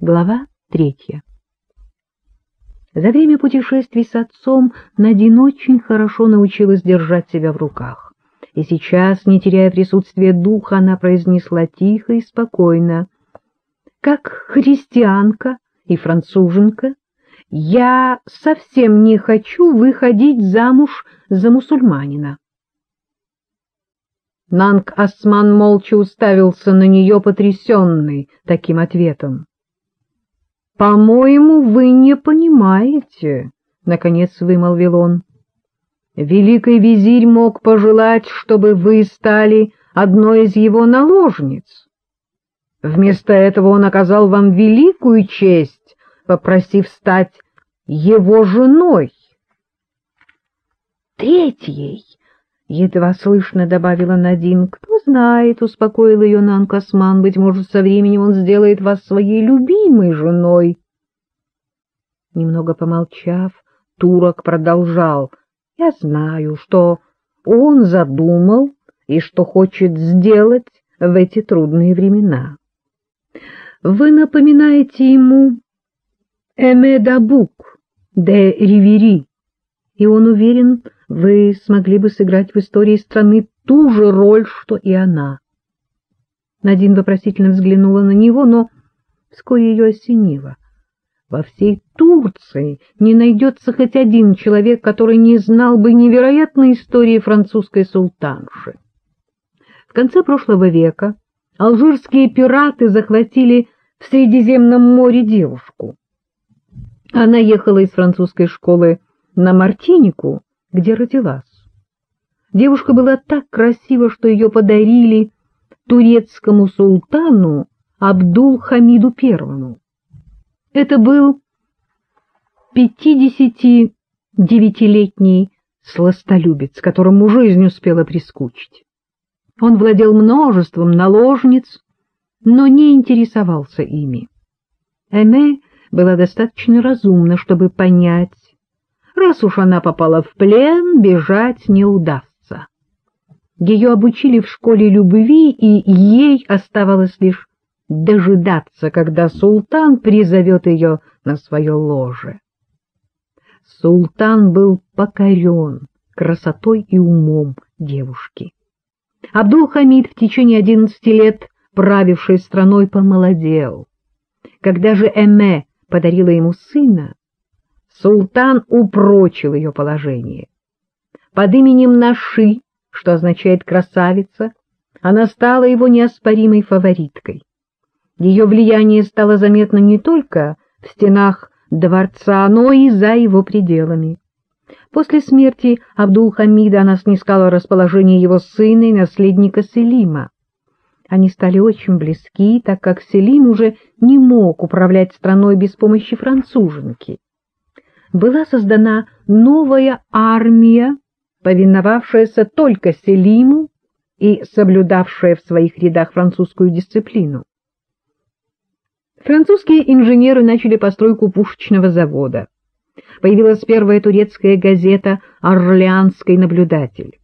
Глава третья За время путешествий с отцом Надин очень хорошо научилась держать себя в руках. И сейчас, не теряя присутствия духа, она произнесла тихо и спокойно. «Как христианка и француженка, я совсем не хочу выходить замуж за мусульманина». Нанг Осман молча уставился на нее, потрясенный таким ответом. — По-моему, вы не понимаете, — наконец вымолвил он. — Великий визирь мог пожелать, чтобы вы стали одной из его наложниц. Вместо этого он оказал вам великую честь, попросив стать его женой. Третьей — едва слышно добавила Надин. — Кто знает, — успокоил ее Нанк Осман, — быть может, со временем он сделает вас своей любимой женой. Немного помолчав, турок продолжал. — Я знаю, что он задумал и что хочет сделать в эти трудные времена. Вы напоминаете ему Эмедабук де Ривери, и он уверен, вы смогли бы сыграть в истории страны ту же роль, что и она. Надин вопросительно взглянула на него, но вскоре ее осенило. Во всей Турции не найдется хоть один человек, который не знал бы невероятной истории французской султанши. В конце прошлого века алжирские пираты захватили в Средиземном море девушку. Она ехала из французской школы на Мартинику, где родилась. Девушка была так красива, что ее подарили турецкому султану Абдул-Хамиду Первому. Это был пятидесятидевятилетний сластолюбец, которому жизнь успела прискучить. Он владел множеством наложниц, но не интересовался ими. Эме была достаточно разумна, чтобы понять, Раз уж она попала в плен, бежать не удастся. Ее обучили в школе любви, и ей оставалось лишь дожидаться, когда султан призовет ее на свое ложе. Султан был покорен красотой и умом девушки. Абдул-Хамид в течение одиннадцати лет, правивший страной, помолодел. Когда же Эме подарила ему сына, Султан упрочил ее положение. Под именем Наши, что означает «красавица», она стала его неоспоримой фавориткой. Ее влияние стало заметно не только в стенах дворца, но и за его пределами. После смерти Абдул-Хамида она снискала расположение его сына и наследника Селима. Они стали очень близки, так как Селим уже не мог управлять страной без помощи француженки была создана новая армия, повиновавшаяся только Селиму и соблюдавшая в своих рядах французскую дисциплину. Французские инженеры начали постройку пушечного завода. Появилась первая турецкая газета «Орлеанский наблюдатель».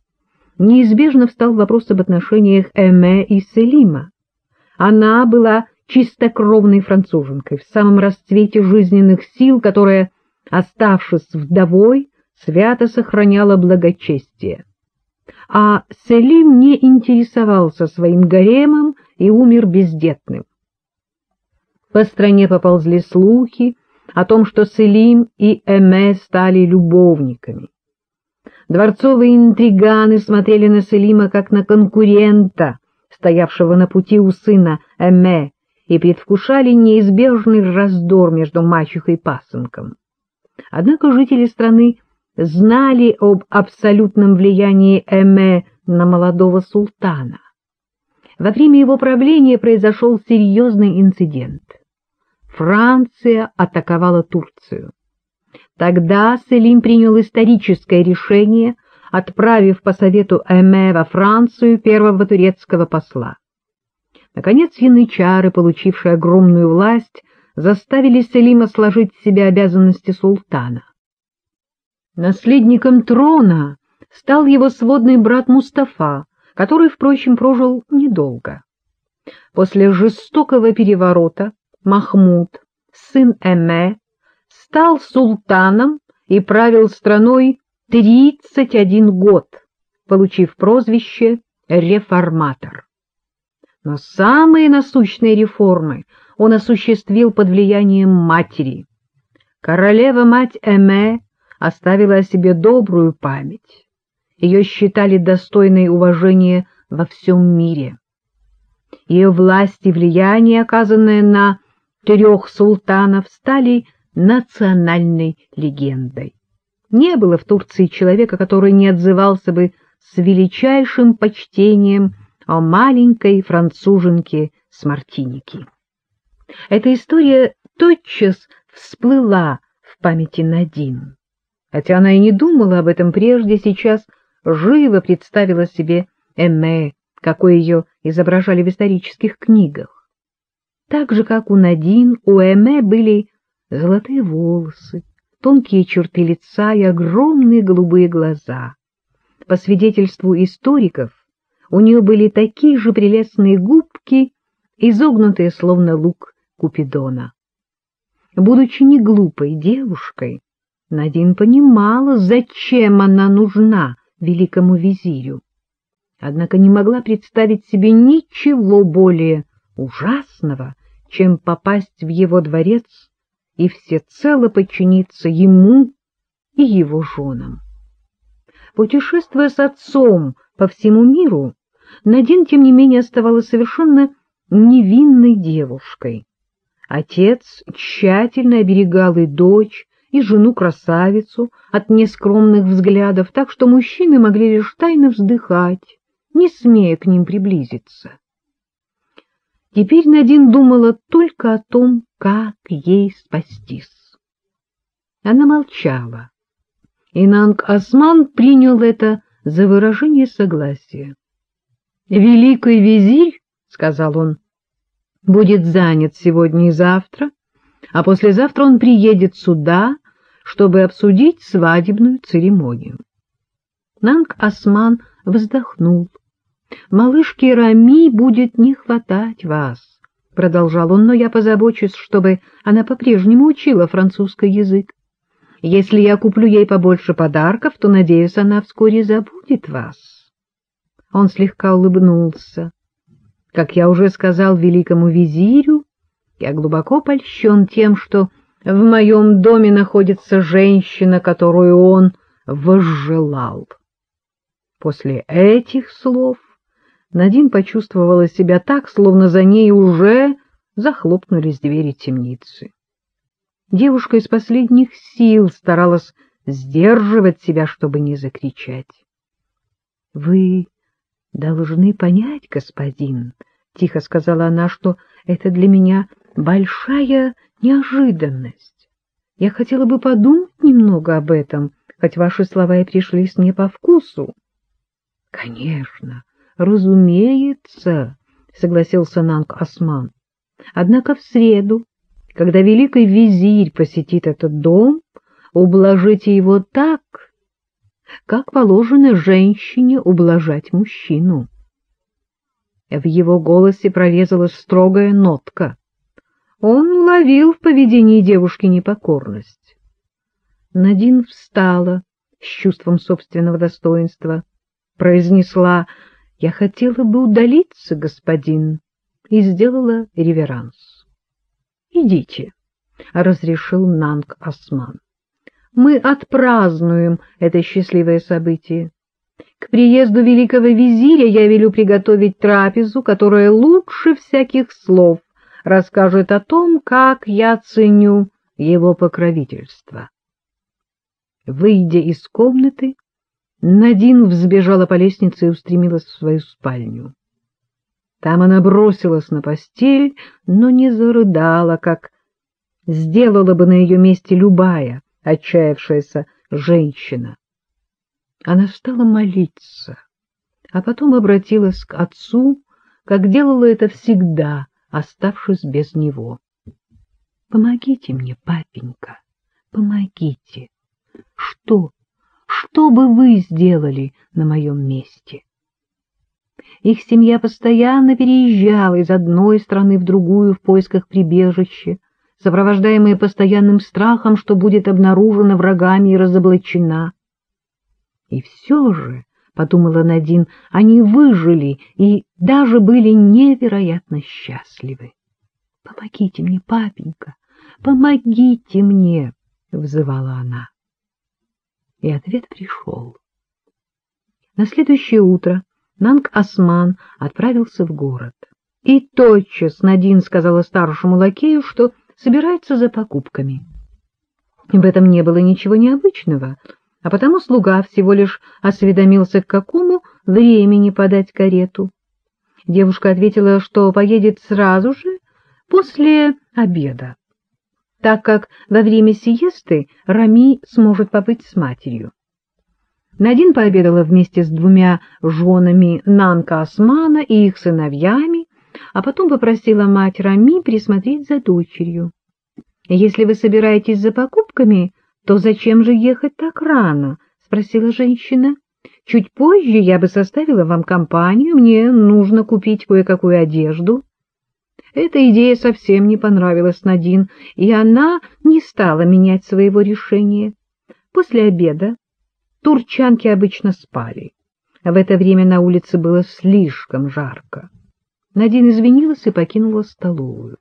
Неизбежно встал вопрос об отношениях Эме и Селима. Она была чистокровной француженкой в самом расцвете жизненных сил, которая оставшись вдовой, свято сохраняла благочестие. А Селим не интересовался своим гаремом и умер бездетным. По стране поползли слухи о том, что Селим и Эме стали любовниками. Дворцовые интриганы смотрели на Селима как на конкурента, стоявшего на пути у сына Эме, и предвкушали неизбежный раздор между мачехой и пасынком. Однако жители страны знали об абсолютном влиянии Эме на молодого султана. Во время его правления произошел серьезный инцидент. Франция атаковала Турцию. Тогда Селим принял историческое решение, отправив по совету Эме во Францию первого турецкого посла. Наконец, янычары, получившие огромную власть, заставили Селима сложить в себя обязанности султана. Наследником трона стал его сводный брат Мустафа, который, впрочем, прожил недолго. После жестокого переворота Махмуд, сын Эме, стал султаном и правил страной 31 год, получив прозвище «реформатор». Но самые насущные реформы он осуществил под влиянием матери. Королева-мать Эме оставила о себе добрую память. Ее считали достойной уважения во всем мире. Ее власть и влияние, оказанное на трех султанов, стали национальной легендой. Не было в Турции человека, который не отзывался бы с величайшим почтением о маленькой француженке с Мартиники. Эта история тотчас всплыла в памяти Надин. Хотя она и не думала об этом прежде, сейчас живо представила себе Эмме, какой ее изображали в исторических книгах. Так же, как у Надин, у Эмме были золотые волосы, тонкие черты лица и огромные голубые глаза. По свидетельству историков, у нее были такие же прелестные губки, изогнутые словно лук Купидона. Будучи не глупой девушкой, Надин понимала, зачем она нужна великому визирю. Однако не могла представить себе ничего более ужасного, чем попасть в его дворец и всецело подчиниться ему и его женам. Путешествуя с отцом по всему миру, Надин, тем не менее, оставалась совершенно невинной девушкой. Отец тщательно оберегал и дочь, и жену-красавицу от нескромных взглядов, так что мужчины могли лишь тайно вздыхать, не смея к ним приблизиться. Теперь Надин думала только о том, как ей спастись. Она молчала, и Нанг-Осман принял это за выражение согласия. — Великий визирь, — сказал он, — будет занят сегодня и завтра, а послезавтра он приедет сюда, чтобы обсудить свадебную церемонию. Нанг-Осман вздохнул. — Малышке Рами будет не хватать вас, — продолжал он, — но я позабочусь, чтобы она по-прежнему учила французский язык. Если я куплю ей побольше подарков, то, надеюсь, она вскоре забудет вас. Он слегка улыбнулся. Как я уже сказал великому визирю, я глубоко польщен тем, что в моем доме находится женщина, которую он возжелал. После этих слов Надин почувствовала себя так, словно за ней уже захлопнулись двери темницы. Девушка из последних сил старалась сдерживать себя, чтобы не закричать. — Вы должны понять, господин, — тихо сказала она, — что это для меня большая неожиданность. Я хотела бы подумать немного об этом, хоть ваши слова и пришлись мне по вкусу. — Конечно, Разумеется, согласился Нанг Осман. Однако в среду, когда великий визирь посетит этот дом, ублажите его так, как положено женщине ублажать мужчину. В его голосе прорезалась строгая нотка. Он уловил в поведении девушки непокорность. Надин встала с чувством собственного достоинства, произнесла я хотела бы удалиться, господин, и сделала реверанс. — Идите, — разрешил Нанг Осман. — Мы отпразднуем это счастливое событие. К приезду великого визиря я велю приготовить трапезу, которая лучше всяких слов расскажет о том, как я ценю его покровительство. Выйдя из комнаты, Надин взбежала по лестнице и устремилась в свою спальню. Там она бросилась на постель, но не зарыдала, как сделала бы на ее месте любая отчаявшаяся женщина. Она стала молиться, а потом обратилась к отцу, как делала это всегда, оставшись без него. — Помогите мне, папенька, помогите. Что что бы вы сделали на моем месте? Их семья постоянно переезжала из одной страны в другую в поисках прибежища, сопровождаемые постоянным страхом, что будет обнаружена врагами и разоблачена. И все же, — подумала Надин, — они выжили и даже были невероятно счастливы. — Помогите мне, папенька, помогите мне, — взывала она. И ответ пришел. На следующее утро Нанг Осман отправился в город. И тотчас Надин сказала старшему лакею, что собирается за покупками. В этом не было ничего необычного, а потому слуга всего лишь осведомился, к какому времени подать карету. Девушка ответила, что поедет сразу же после обеда, так как во время сиесты Рами сможет побыть с матерью. Надин пообедала вместе с двумя женами Нанка Османа и их сыновьями, а потом попросила мать Рами присмотреть за дочерью. «Если вы собираетесь за покупками, то зачем же ехать так рано?» — спросила женщина. «Чуть позже я бы составила вам компанию, мне нужно купить кое-какую одежду». Эта идея совсем не понравилась Надин, и она не стала менять своего решения. После обеда турчанки обычно спали. В это время на улице было слишком жарко. Надин извинилась и покинула столовую.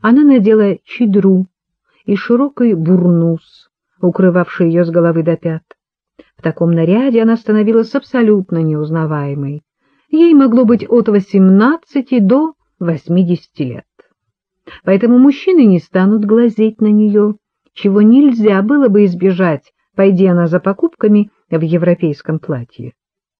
Она надела чедру и широкий бурнус, укрывавший ее с головы до пят. В таком наряде она становилась абсолютно неузнаваемой. Ей могло быть от восемнадцати до восьмидесяти лет. Поэтому мужчины не станут глазеть на нее, чего нельзя было бы избежать, пойди она за покупками в европейском платье.